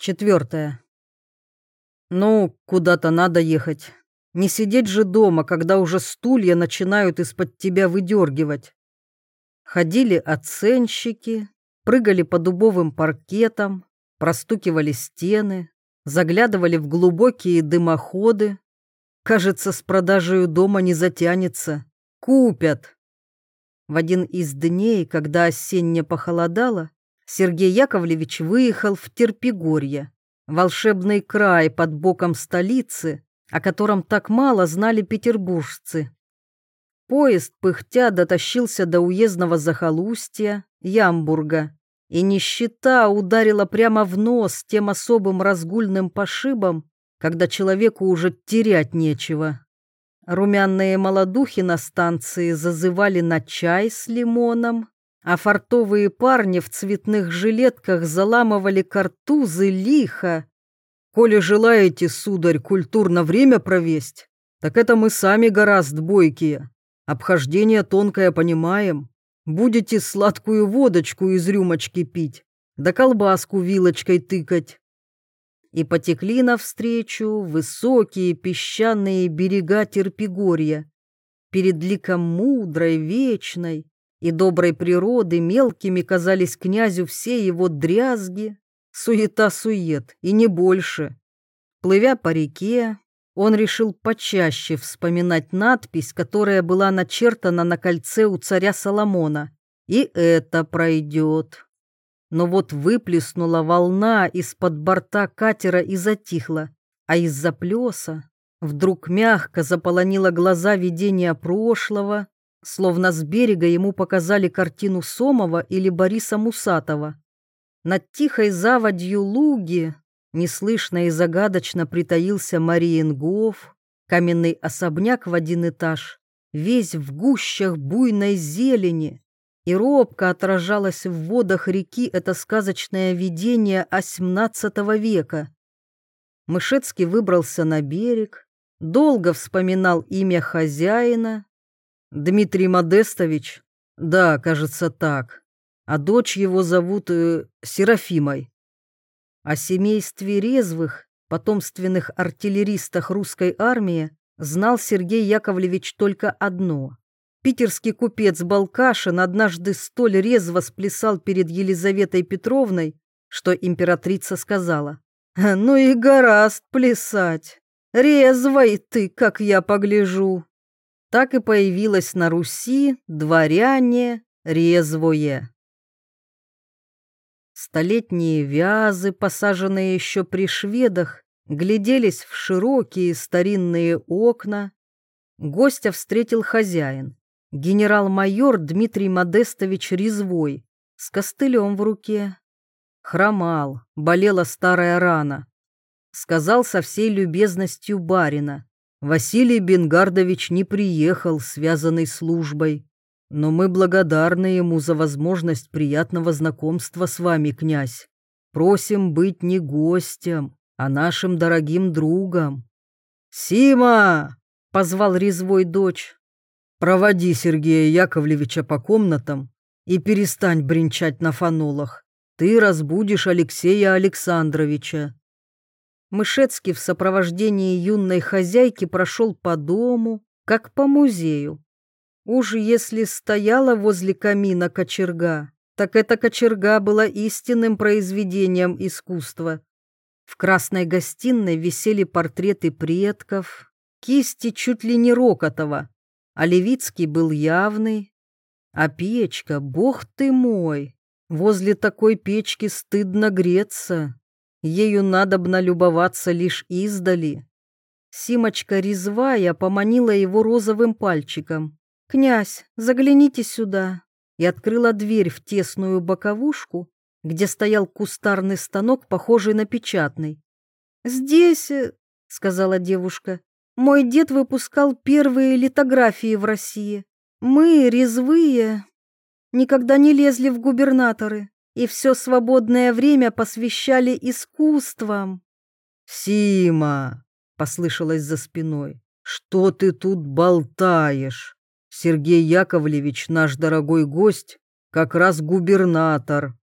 Четвертое. Ну, куда-то надо ехать. Не сидеть же дома, когда уже стулья начинают из-под тебя выдергивать. Ходили оценщики, прыгали по дубовым паркетам, простукивали стены, заглядывали в глубокие дымоходы. Кажется, с продажей дома не затянется. Купят. В один из дней, когда осенне похолодало, Сергей Яковлевич выехал в Терпигорье, волшебный край под боком столицы, о котором так мало знали петербуржцы. Поезд, пыхтя, дотащился до уездного захолустья, Ямбурга, и нищета ударила прямо в нос тем особым разгульным пошибом, когда человеку уже терять нечего. Румяные молодухи на станции зазывали на чай с лимоном, а фартовые парни в цветных жилетках заламывали картузы лихо. «Коли желаете, сударь, культурно время провесть, так это мы сами гораст бойкие. Обхождение тонкое понимаем. Будете сладкую водочку из рюмочки пить, да колбаску вилочкой тыкать». И потекли навстречу высокие песчаные берега Терпигорья. Перед ликом мудрой, вечной, и доброй природы мелкими казались князю все его дрязги, суета-сует, и не больше. Плывя по реке, он решил почаще вспоминать надпись, которая была начертана на кольце у царя Соломона. И это пройдет. Но вот выплеснула волна из-под борта катера и затихла, а из-за плеса вдруг мягко заполонила глаза видения прошлого, словно с берега ему показали картину Сомова или Бориса Мусатова. Над тихой заводью луги неслышно и загадочно притаился Мариенгоф, каменный особняк в один этаж, весь в гущах буйной зелени, и робко отражалось в водах реки это сказочное видение XVIII века. Мышецкий выбрался на берег, долго вспоминал имя хозяина, Дмитрий Модестович? Да, кажется, так. А дочь его зовут э, Серафимой. О семействе резвых, потомственных артиллеристах русской армии знал Сергей Яковлевич только одно. Питерский купец Балкашин однажды столь резво сплясал перед Елизаветой Петровной, что императрица сказала, «Ну и гораст плясать, резвой ты, как я погляжу» так и появилось на Руси дворяне резвое. Столетние вязы, посаженные еще при шведах, гляделись в широкие старинные окна. Гостя встретил хозяин, генерал-майор Дмитрий Модестович Резвой, с костылем в руке. Хромал, болела старая рана. Сказал со всей любезностью барина. Василий Бенгардович не приехал, связанный службой, но мы благодарны ему за возможность приятного знакомства с вами, князь. Просим быть не гостем, а нашим дорогим другом. «Сима!» — позвал резвой дочь. «Проводи Сергея Яковлевича по комнатам и перестань бренчать на фанолах. Ты разбудишь Алексея Александровича». Мышецкий в сопровождении юной хозяйки прошел по дому, как по музею. Уж если стояла возле камина кочерга, так эта кочерга была истинным произведением искусства. В красной гостиной висели портреты предков, кисти чуть ли не Рокотова, а Левицкий был явный. А печка, бог ты мой, возле такой печки стыдно греться. Ею надобно любоваться лишь издали. Симочка резвая поманила его розовым пальчиком. «Князь, загляните сюда!» и открыла дверь в тесную боковушку, где стоял кустарный станок, похожий на печатный. «Здесь, э, — сказала девушка, — мой дед выпускал первые литографии в России. Мы, резвые, никогда не лезли в губернаторы и все свободное время посвящали искусствам. «Сима!» — послышалось за спиной. «Что ты тут болтаешь? Сергей Яковлевич, наш дорогой гость, как раз губернатор».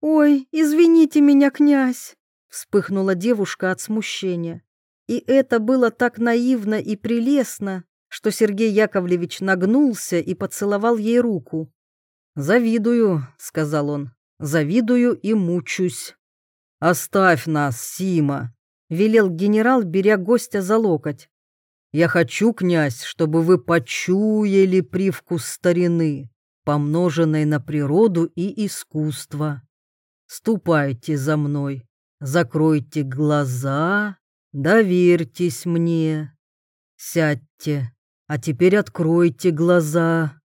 «Ой, извините меня, князь!» вспыхнула девушка от смущения. И это было так наивно и прелестно, что Сергей Яковлевич нагнулся и поцеловал ей руку. «Завидую», — сказал он, — «завидую и мучусь». «Оставь нас, Сима», — велел генерал, беря гостя за локоть. «Я хочу, князь, чтобы вы почуяли привкус старины, помноженной на природу и искусство. Ступайте за мной, закройте глаза, доверьтесь мне. Сядьте, а теперь откройте глаза».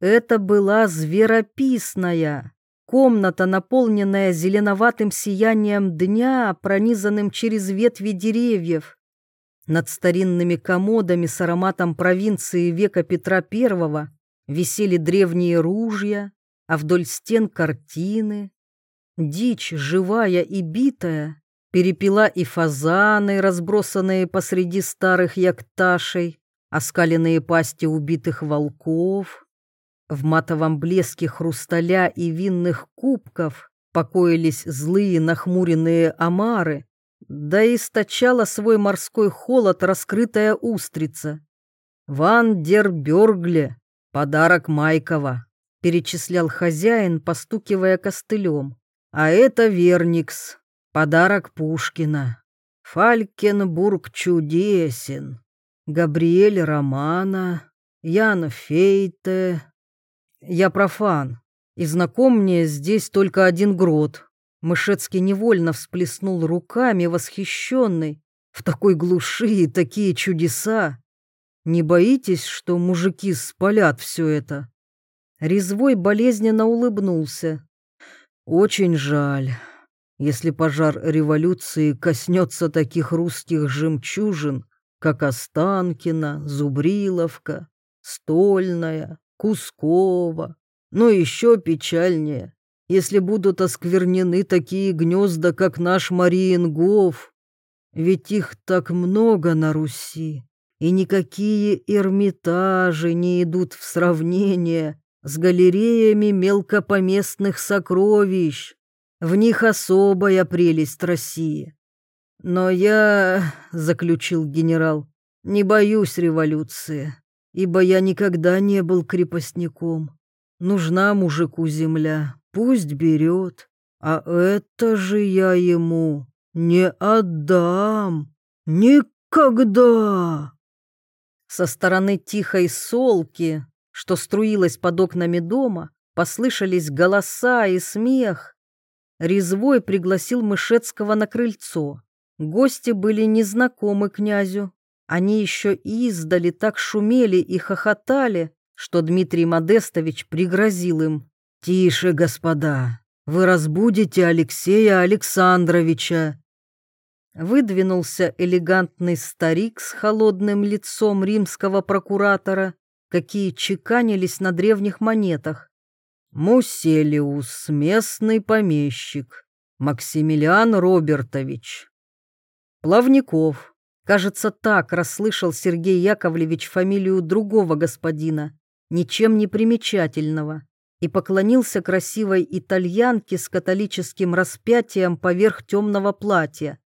Это была зверописная, комната, наполненная зеленоватым сиянием дня, пронизанным через ветви деревьев. Над старинными комодами с ароматом провинции века Петра I висели древние ружья, а вдоль стен картины. Дичь, живая и битая, перепела и фазаны, разбросанные посреди старых якташей, оскаленные пасти убитых волков. В матовом блеске хрусталя и винных кубков покоились злые нахмуренные омары, да источала свой морской холод раскрытая устрица. «Ван дер Бёргле, подарок Майкова», — перечислял хозяин, постукивая костылем. «А это Верникс, подарок Пушкина. Фалькенбург чудесен. Габриэль Романа, Ян Фейте, я профан, и знаком мне здесь только один грот. Мышецкий невольно всплеснул руками, восхищенный. В такой глуши такие чудеса. Не боитесь, что мужики спалят все это? Резвой болезненно улыбнулся. Очень жаль, если пожар революции коснется таких русских жемчужин, как Останкина, Зубриловка, Стольная, Кускова. Но еще печальнее, если будут осквернены такие гнезда, как наш Мариенгов. Ведь их так много на Руси, и никакие эрмитажи не идут в сравнение с галереями мелкопоместных сокровищ. В них особая прелесть России. Но я, — заключил генерал, — не боюсь революции ибо я никогда не был крепостником. Нужна мужику земля, пусть берет, а это же я ему не отдам. Никогда!» Со стороны тихой солки, что струилась под окнами дома, послышались голоса и смех. Резвой пригласил Мышецкого на крыльцо. Гости были незнакомы князю, они еще издали так шумели и хохотали, что Дмитрий Модестович пригрозил им. «Тише, господа, вы разбудите Алексея Александровича». Выдвинулся элегантный старик с холодным лицом римского прокуратора, какие чеканились на древних монетах. Муселиус, местный помещик, Максимилиан Робертович. Плавников, Кажется, так расслышал Сергей Яковлевич фамилию другого господина, ничем не примечательного, и поклонился красивой итальянке с католическим распятием поверх темного платья.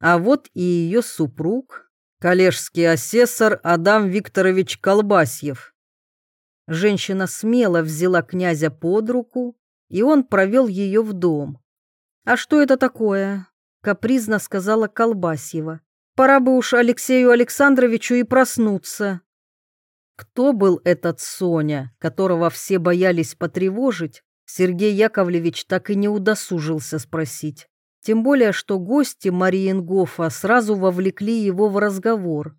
А вот и ее супруг, коллежский асессор Адам Викторович Колбасьев. Женщина смело взяла князя под руку, и он провел ее в дом. «А что это такое?» — капризно сказала Колбасьева. Пора бы уж Алексею Александровичу и проснуться. Кто был этот Соня, которого все боялись потревожить, Сергей Яковлевич так и не удосужился спросить. Тем более, что гости Мариенгофа сразу вовлекли его в разговор.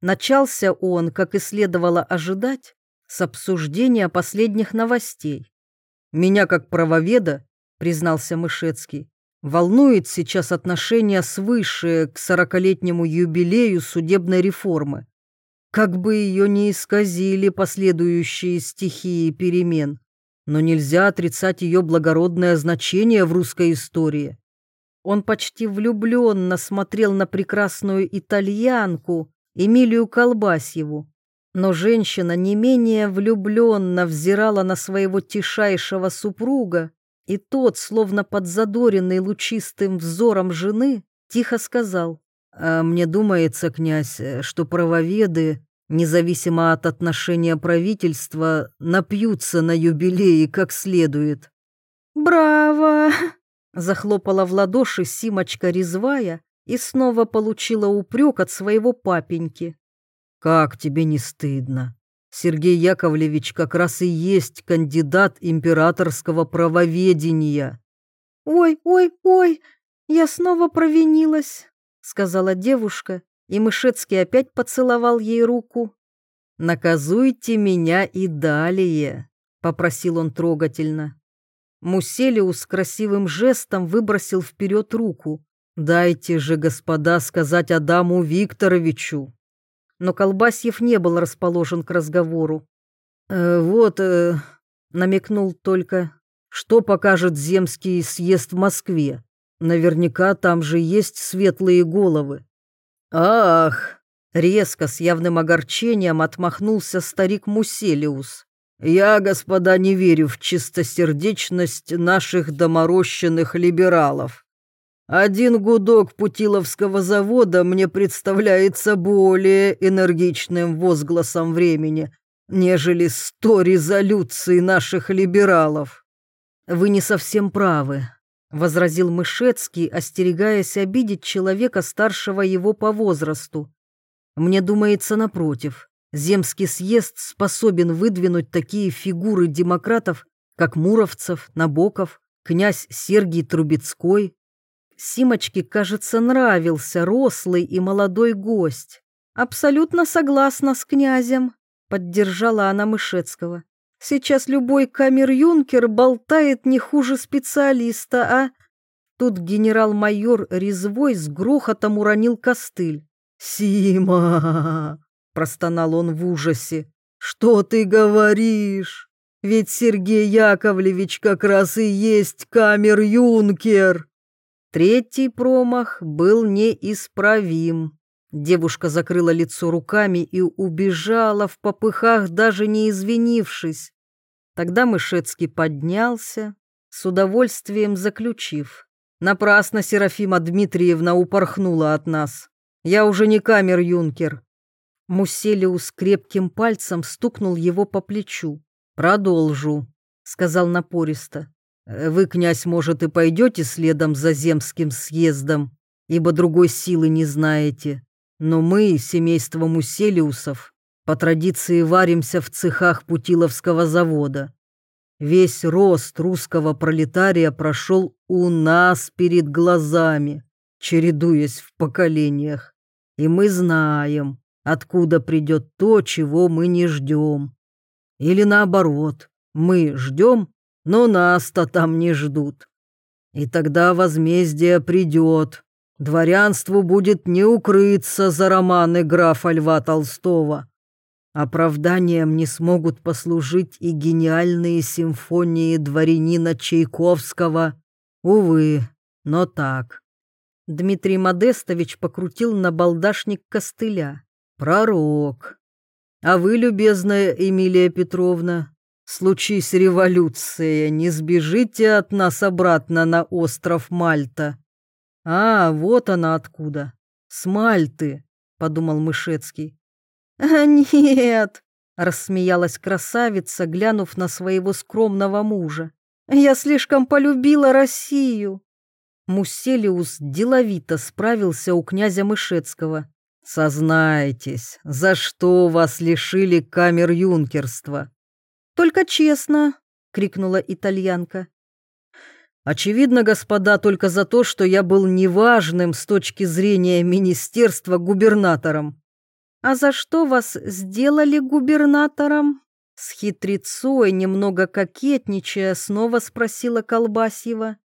Начался он, как и следовало ожидать, с обсуждения последних новостей. «Меня, как правоведа, — признался Мышецкий, волнует сейчас отношение свыше к сорокалетнему юбилею судебной реформы. Как бы ее ни исказили последующие стихии перемен, но нельзя отрицать ее благородное значение в русской истории. Он почти влюбленно смотрел на прекрасную итальянку Эмилию Колбасьеву, но женщина не менее влюбленно взирала на своего тишайшего супруга, И тот, словно подзадоренный лучистым взором жены, тихо сказал, «А мне думается, князь, что правоведы, независимо от отношения правительства, напьются на юбилее как следует». «Браво!» — захлопала в ладоши Симочка резвая и снова получила упрек от своего папеньки. «Как тебе не стыдно? Сергей Яковлевич как раз и есть кандидат императорского правоведения». «Ой, ой, ой, я снова провинилась», — сказала девушка, и Мышецкий опять поцеловал ей руку. «Наказуйте меня и далее», — попросил он трогательно. Муселиус красивым жестом выбросил вперед руку. «Дайте же, господа, сказать Адаму Викторовичу» но Колбасьев не был расположен к разговору. «Э, «Вот», э, — намекнул только, — «что покажет земский съезд в Москве? Наверняка там же есть светлые головы». «Ах!» — резко, с явным огорчением отмахнулся старик Муселиус. «Я, господа, не верю в чистосердечность наших доморощенных либералов. Один гудок Путиловского завода мне представляется более энергичным возгласом времени, нежели сто резолюций наших либералов. Вы не совсем правы, возразил Мышецкий, остерегаясь обидеть человека старшего его по возрасту. Мне думается, напротив, Земский съезд способен выдвинуть такие фигуры демократов, как Муровцев, Набоков, князь Сергий Трубецкой, Симочке, кажется, нравился рослый и молодой гость. «Абсолютно согласна с князем», — поддержала она Мышецкого. «Сейчас любой камер-юнкер болтает не хуже специалиста, а...» Тут генерал-майор Резвой с грохотом уронил костыль. «Сима!» — простонал он в ужасе. «Что ты говоришь? Ведь Сергей Яковлевич как раз и есть камер-юнкер!» Третий промах был неисправим. Девушка закрыла лицо руками и убежала в попыхах, даже не извинившись. Тогда Мышецкий поднялся, с удовольствием заключив. Напрасно Серафима Дмитриевна упорхнула от нас. Я уже не камер-юнкер. Муселиус крепким пальцем стукнул его по плечу. «Продолжу», — сказал напористо. Э, вы, князь, может, и пойдете следом за земским съездом, ибо другой силы не знаете. Но мы, семейство Муселиусов, по традиции варимся в цехах Путиловского завода. Весь рост русского пролетария прошел у нас перед глазами, чередуясь в поколениях. И мы знаем, откуда придет то, чего мы не ждем. Или наоборот, мы ждем, но нас-то там не ждут. И тогда возмездие придет. Дворянству будет не укрыться за романы графа Льва Толстого. Оправданием не смогут послужить и гениальные симфонии дворянина Чайковского. Увы, но так. Дмитрий Модестович покрутил на балдашник костыля. Пророк. А вы, любезная Эмилия Петровна, Случись революция, не сбежите от нас обратно на остров Мальта. А, вот она откуда. С Мальты, подумал Мышецкий. А нет, рассмеялась красавица, глянув на своего скромного мужа. Я слишком полюбила Россию. Муселиус деловито справился у князя Мышецкого. «Сознайтесь, за что вас лишили камер юнкерства?» Только честно!» — крикнула итальянка. «Очевидно, господа, только за то, что я был неважным с точки зрения министерства губернатором». «А за что вас сделали губернатором?» С хитрецой, немного кокетничая, снова спросила Колбасьева.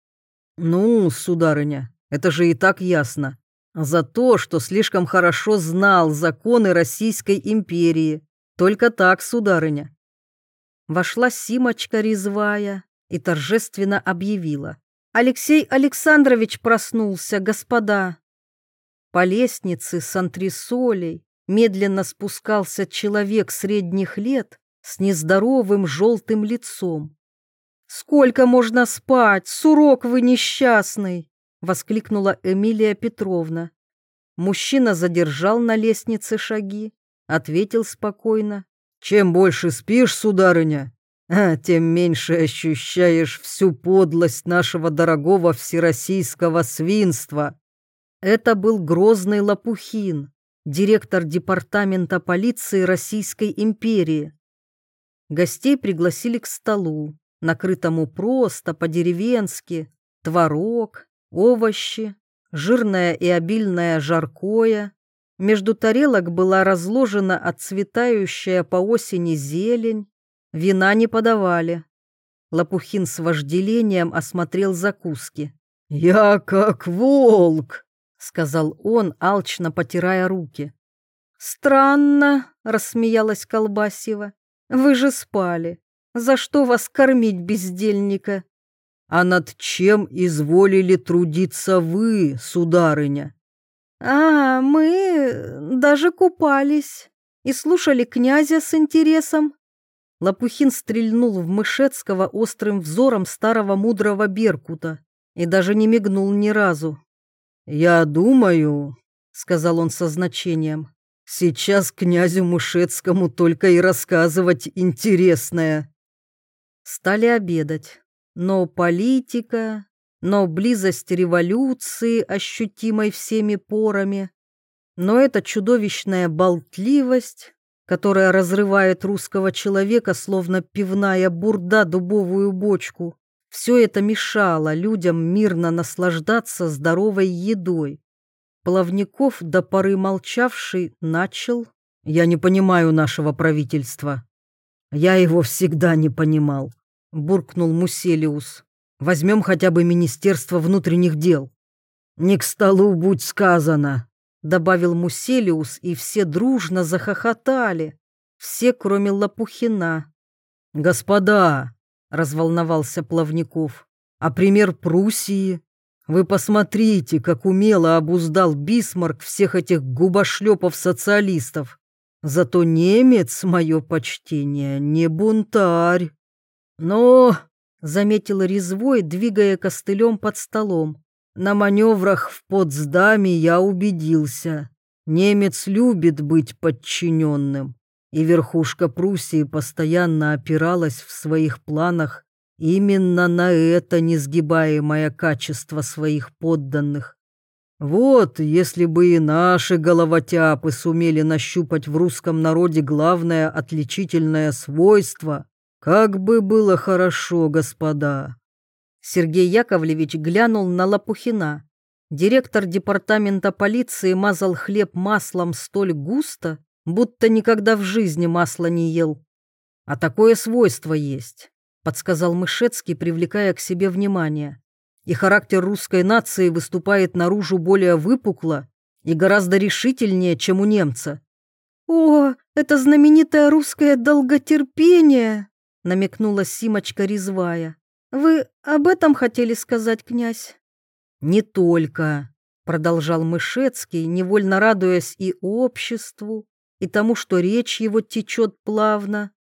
«Ну, сударыня, это же и так ясно. За то, что слишком хорошо знал законы Российской империи. Только так, сударыня. Вошла Симочка резвая и торжественно объявила. «Алексей Александрович проснулся, господа!» По лестнице с антресолей медленно спускался человек средних лет с нездоровым желтым лицом. Сколько можно спать? Сурок вы несчастный!» — воскликнула Эмилия Петровна. Мужчина задержал на лестнице шаги, ответил спокойно. «Чем больше спишь, сударыня, а, тем меньше ощущаешь всю подлость нашего дорогого всероссийского свинства». Это был грозный Лопухин, директор департамента полиции Российской империи. Гостей пригласили к столу, накрытому просто, по-деревенски, творог, овощи, жирное и обильное жаркое. Между тарелок была разложена отцветающая по осени зелень. Вина не подавали. Лопухин с вожделением осмотрел закуски. «Я как волк!» — сказал он, алчно потирая руки. «Странно», — рассмеялась Колбасева. «Вы же спали. За что вас кормить, бездельника?» «А над чем изволили трудиться вы, сударыня?» «А, мы даже купались и слушали князя с интересом». Лопухин стрельнул в Мышецкого острым взором старого мудрого Беркута и даже не мигнул ни разу. «Я думаю», — сказал он со значением, — «сейчас князю Мышецкому только и рассказывать интересное». Стали обедать, но политика, но близость революции, ощутимой всеми порами, но эта чудовищная болтливость, которая разрывает русского человека, словно пивная бурда дубовую бочку, все это мешало людям мирно наслаждаться здоровой едой. Плавников, до поры молчавший, начал. «Я не понимаю нашего правительства. Я его всегда не понимал», — буркнул Муселиус. «Возьмем хотя бы Министерство внутренних дел». «Не к столу будь сказано», — добавил Муселиус, и все дружно захохотали. Все, кроме Лопухина. «Господа!» — разволновался Плавников. «А пример Пруссии? Вы посмотрите, как умело обуздал Бисмарк всех этих губошлепов-социалистов. Зато немец, мое почтение, не бунтарь». «Но...» — заметил Резвой, двигая костылем под столом. «На маневрах в Потсдаме я убедился. Немец любит быть подчиненным и верхушка Пруссии постоянно опиралась в своих планах именно на это несгибаемое качество своих подданных. Вот, если бы и наши головотяпы сумели нащупать в русском народе главное отличительное свойство, как бы было хорошо, господа. Сергей Яковлевич глянул на Лопухина. Директор департамента полиции мазал хлеб маслом столь густо, будто никогда в жизни масла не ел. А такое свойство есть, подсказал Мышецкий, привлекая к себе внимание. И характер русской нации выступает наружу более выпукло и гораздо решительнее, чем у немца. «О, это знаменитое русское долготерпение!» Намекнула Симочка Резвая. «Вы об этом хотели сказать, князь?» «Не только», — продолжал Мышецкий, невольно радуясь и обществу, и тому, что речь его течет плавно.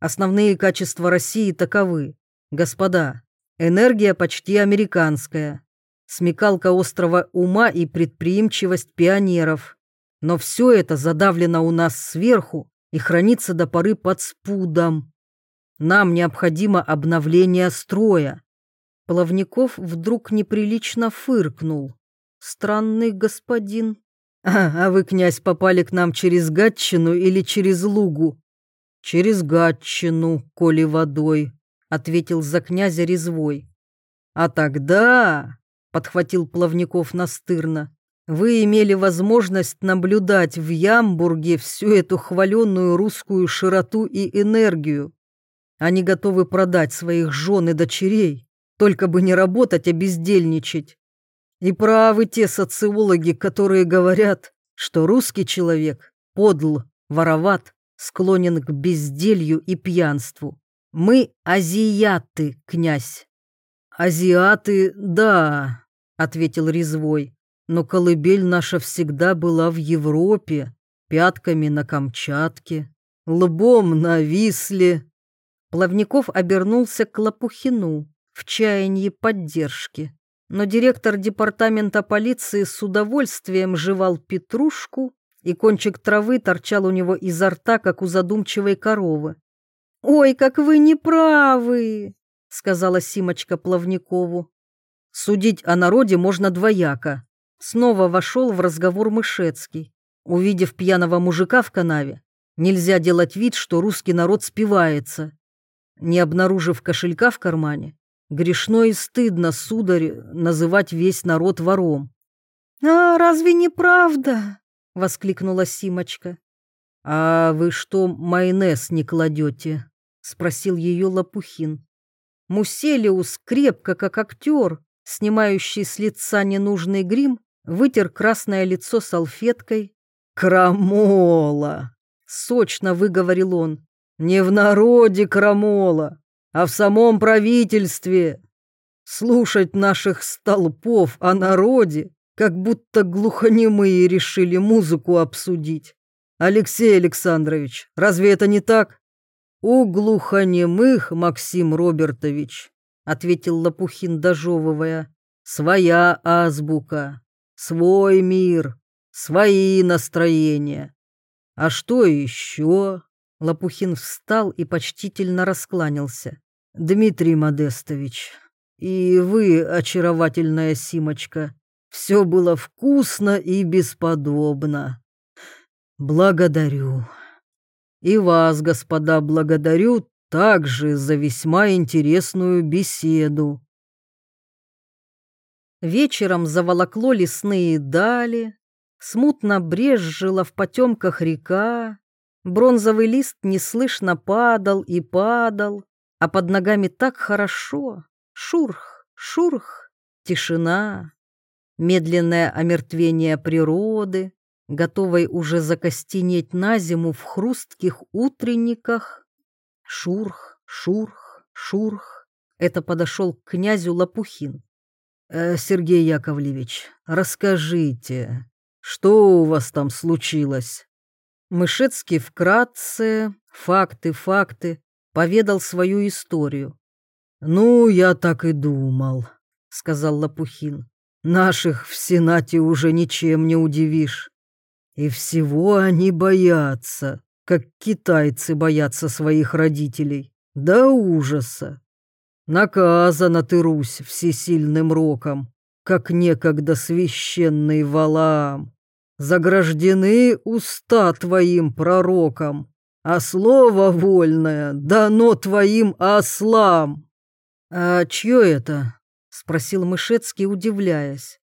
Основные качества России таковы. Господа, энергия почти американская, смекалка острого ума и предприимчивость пионеров. Но все это задавлено у нас сверху и хранится до поры под спудом. Нам необходимо обновление строя. Плавников вдруг неприлично фыркнул. Странный господин. «А, а вы, князь, попали к нам через Гатчину или через Лугу?» «Через Гатчину, коли водой», — ответил за князя Резвой. «А тогда», — подхватил Плавников настырно, «вы имели возможность наблюдать в Ямбурге всю эту хваленную русскую широту и энергию. Они готовы продать своих жен и дочерей, только бы не работать, а бездельничать. И правы те социологи, которые говорят, что русский человек подл, вороват, склонен к безделью и пьянству. Мы азиаты, князь. Азиаты, да, ответил Резвой, но колыбель наша всегда была в Европе, пятками на Камчатке, лбом на Висле. Плавников обернулся к Лопухину в чаянии поддержки, но директор департамента полиции с удовольствием жевал петрушку, и кончик травы торчал у него изо рта, как у задумчивой коровы. «Ой, как вы неправы!» — сказала Симочка Плавникову. «Судить о народе можно двояко». Снова вошел в разговор Мышецкий. Увидев пьяного мужика в канаве, нельзя делать вид, что русский народ спивается. Не обнаружив кошелька в кармане, грешно и стыдно, сударь, называть весь народ вором. «А разве не правда?» — воскликнула Симочка. «А вы что, майонез не кладете?» — спросил ее Лопухин. Муселиус, крепко как актер, снимающий с лица ненужный грим, вытер красное лицо салфеткой. «Крамола!» — сочно выговорил он. «Не в народе крамола, а в самом правительстве. Слушать наших столпов о народе, как будто глухонемые решили музыку обсудить. Алексей Александрович, разве это не так? У глухонемых, Максим Робертович, ответил Лопухин, дожевывая, своя азбука, свой мир, свои настроения. А что еще? Лопухин встал и почтительно раскланялся. Дмитрий Модестович, и вы, очаровательная Симочка, все было вкусно и бесподобно. Благодарю. И вас, господа, благодарю также за весьма интересную беседу. Вечером заволокло лесные дали, смутно брезжила в потемках река, бронзовый лист неслышно падал и падал, а под ногами так хорошо, шурх, шурх, тишина, медленное омертвение природы, готовой уже закостенеть на зиму в хрустких утренниках. Шурх, шурх, шурх. Это подошел к князю Лопухин. «Э, «Сергей Яковлевич, расскажите, что у вас там случилось?» Мышецкий вкратце, факты, факты, поведал свою историю. «Ну, я так и думал», — сказал Лопухин. «Наших в Сенате уже ничем не удивишь. И всего они боятся, как китайцы боятся своих родителей. До ужаса. Наказана ты, Русь, всесильным роком, как некогда священный Валаам заграждены уста твоим пророкам, а слово вольное дано твоим ослам. А чье это? спросил Мышецкий, удивляясь.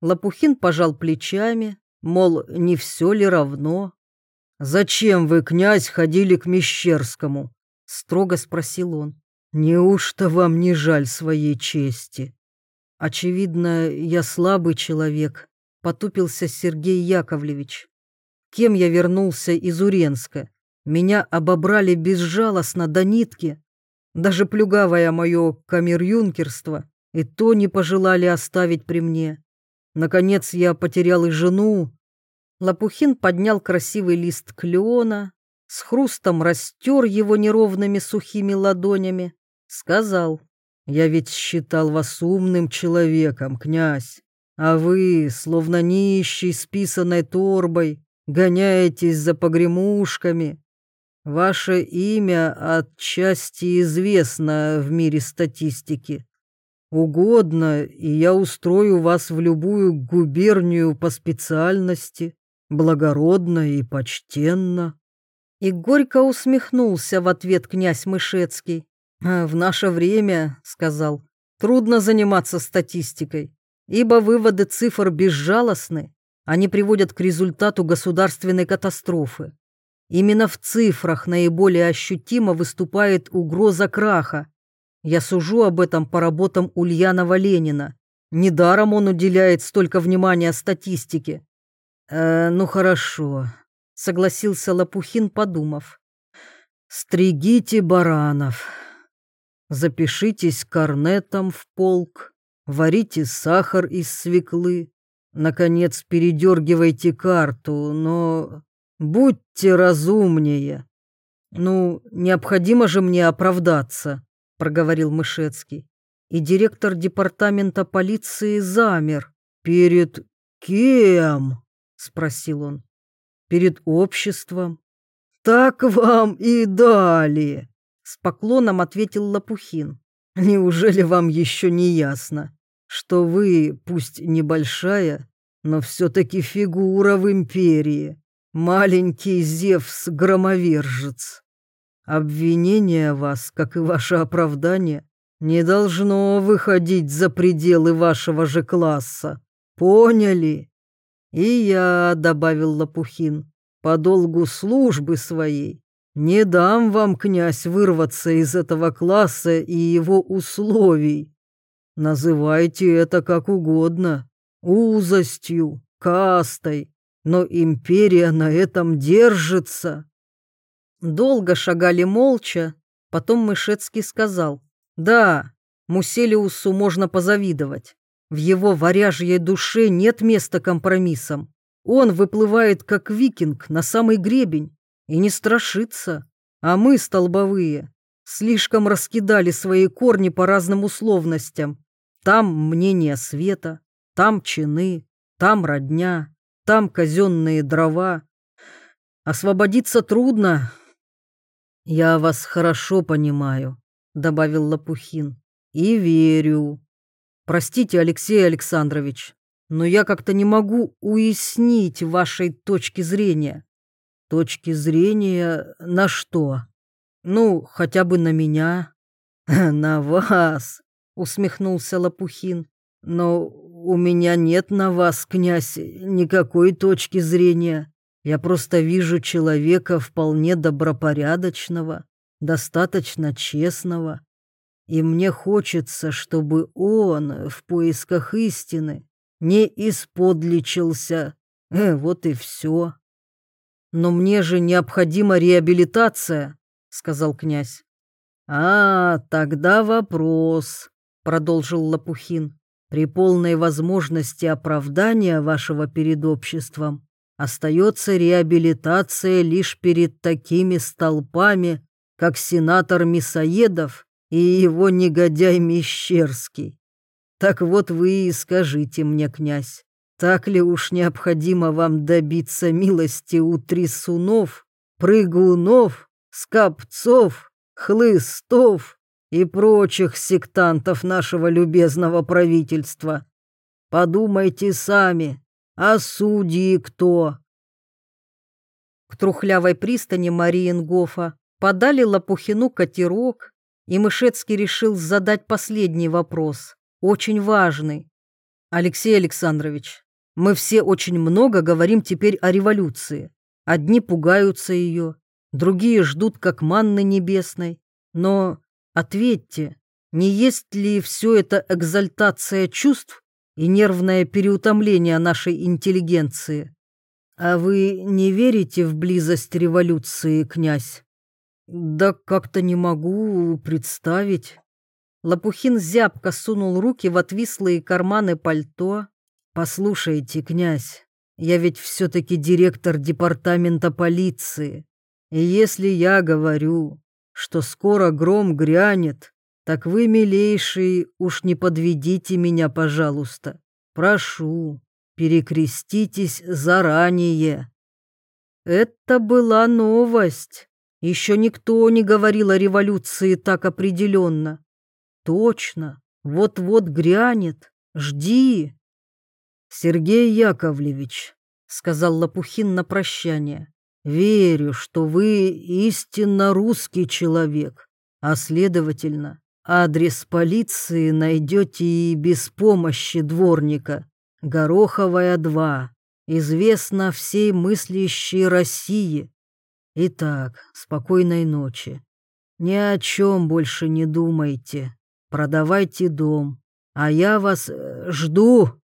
Лопухин пожал плечами, мол, не все ли равно. «Зачем вы, князь, ходили к Мещерскому?» — строго спросил он. «Неужто вам не жаль своей чести?» «Очевидно, я слабый человек», потупился Сергей Яковлевич. Кем я вернулся из Уренска? Меня обобрали безжалостно до нитки. Даже плюгавое мое камер-юнкерство и то не пожелали оставить при мне. Наконец я потерял и жену. Лопухин поднял красивый лист клена, с хрустом растер его неровными сухими ладонями, сказал, «Я ведь считал вас умным человеком, князь. А вы, словно нищий с писаной торбой, гоняетесь за погремушками. Ваше имя отчасти известно в мире статистики. Угодно, и я устрою вас в любую губернию по специальности, благородно и почтенно. И горько усмехнулся в ответ князь Мышецкий. «А «В наше время, — сказал, — трудно заниматься статистикой ибо выводы цифр безжалостны, они приводят к результату государственной катастрофы. Именно в цифрах наиболее ощутимо выступает угроза краха. Я сужу об этом по работам Ульянова Ленина. Недаром он уделяет столько внимания статистике. «Э, «Ну хорошо», — согласился Лопухин, подумав. «Стригите баранов. Запишитесь корнетом в полк варите сахар из свеклы, наконец передергивайте карту, но будьте разумнее. Ну, необходимо же мне оправдаться, проговорил Мышецкий. И директор департамента полиции замер. Перед кем? спросил он. Перед обществом. Так вам и дали, с поклоном ответил Лопухин. Неужели вам еще не ясно, что вы, пусть небольшая, но все-таки фигура в империи, маленький Зевс-громовержец? Обвинение вас, как и ваше оправдание, не должно выходить за пределы вашего же класса. Поняли? И я, — добавил Лопухин, — по долгу службы своей не дам вам, князь, вырваться из этого класса и его условий. Называйте это как угодно, узостью, кастой, но империя на этом держится. Долго шагали молча, потом Мышецкий сказал, да, Муселиусу можно позавидовать. В его варяжьей душе нет места компромиссам. Он выплывает как викинг на самый гребень и не страшится. А мы, столбовые, слишком раскидали свои корни по разным условностям. Там мнение света, там чины, там родня, там казенные дрова. Освободиться трудно. Я вас хорошо понимаю, добавил Лопухин, и верю. Простите, Алексей Александрович, но я как-то не могу уяснить вашей точки зрения. Точки зрения на что? Ну, хотя бы на меня. На вас, усмехнулся Лопухин. Но у меня нет на вас, князь, никакой точки зрения. Я просто вижу человека вполне добропорядочного, достаточно честного. И мне хочется, чтобы он в поисках истины не исподличился. Э, вот и все. «Но мне же необходима реабилитация», — сказал князь. «А, тогда вопрос», — продолжил Лопухин. «При полной возможности оправдания вашего перед обществом остается реабилитация лишь перед такими столпами, как сенатор Мисоедов и его негодяй Мещерский. Так вот вы и скажите мне, князь, так ли уж необходимо вам добиться милости у трясунов, прыгунов, скопцов, хлыстов и прочих сектантов нашего любезного правительства? Подумайте сами, а судьи кто? К трухлявой пристани Мариенгофа подали Лопухину катерок, и Мышецкий решил задать последний вопрос, очень важный. Алексей Александрович, мы все очень много говорим теперь о революции. Одни пугаются ее, другие ждут как манны небесной. Но ответьте, не есть ли все это экзальтация чувств и нервное переутомление нашей интеллигенции? А вы не верите в близость революции, князь? Да как-то не могу представить. Лопухин зябко сунул руки в отвислые карманы пальто, «Послушайте, князь, я ведь все-таки директор департамента полиции, и если я говорю, что скоро гром грянет, так вы, милейший, уж не подведите меня, пожалуйста. Прошу, перекреститесь заранее». Это была новость. Еще никто не говорил о революции так определенно. Точно, вот-вот грянет. Жди. «Сергей Яковлевич», — сказал Лопухин на прощание, — «верю, что вы истинно русский человек, а, следовательно, адрес полиции найдете и без помощи дворника. Гороховая 2, известно всей мыслящей России. Итак, спокойной ночи. Ни о чем больше не думайте. Продавайте дом, а я вас э, жду».